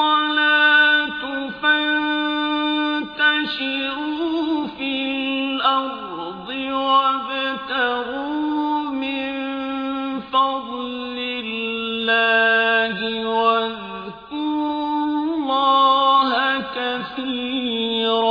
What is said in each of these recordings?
الصَّلَاةُ فَانتَشِرُوا فِي الْأَرْضِ وَابْتَغُوا مِن فَضْلِ اللَّهِ وَاذْكُرُوا اللَّهَ كَثِيرًا.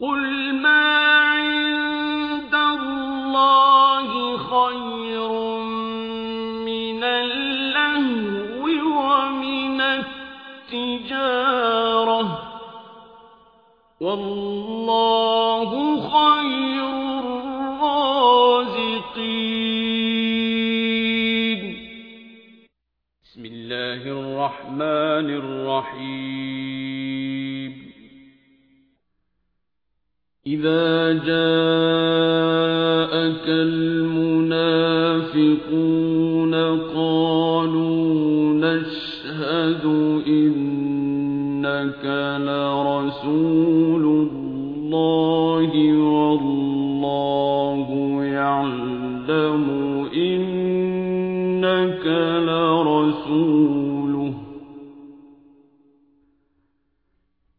قُلْ مَا عِندَ اللَّهِ خَيْرٌ مِّنَ اللَّهْوِ وَمِنَ التِّجَارَةِ ۚ وَاللَّهُ خَيْرُ الرَّازِقِينَ. بسم الله الرحمن الرحيم. إذا جاءك المنافقون قالوا نشهد إنك لرسول الله والله يعلم إنك لرسوله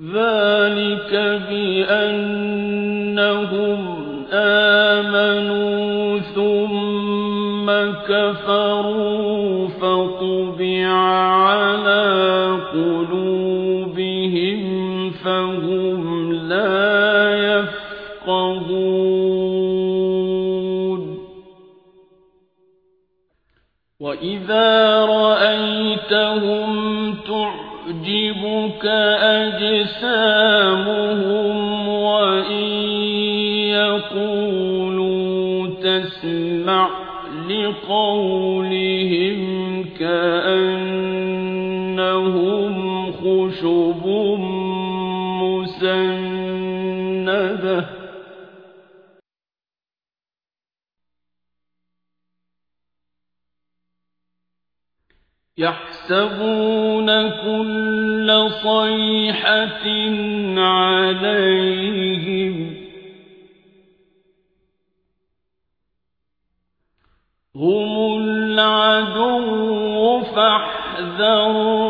ذلك بأنهم آمنوا ثم كفروا فطبع على قلوبهم فهم لا يفقهون وإذا رأيتهم تعجبك أجسامهم وإن يقولوا تسمع لقولهم كأنهم خشب مسندة يحسبون كل صيحة عليهم. هم العدو فاحذرهم.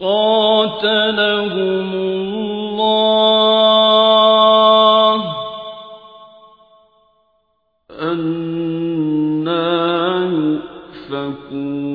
قاتلهم الله. أن يؤفكون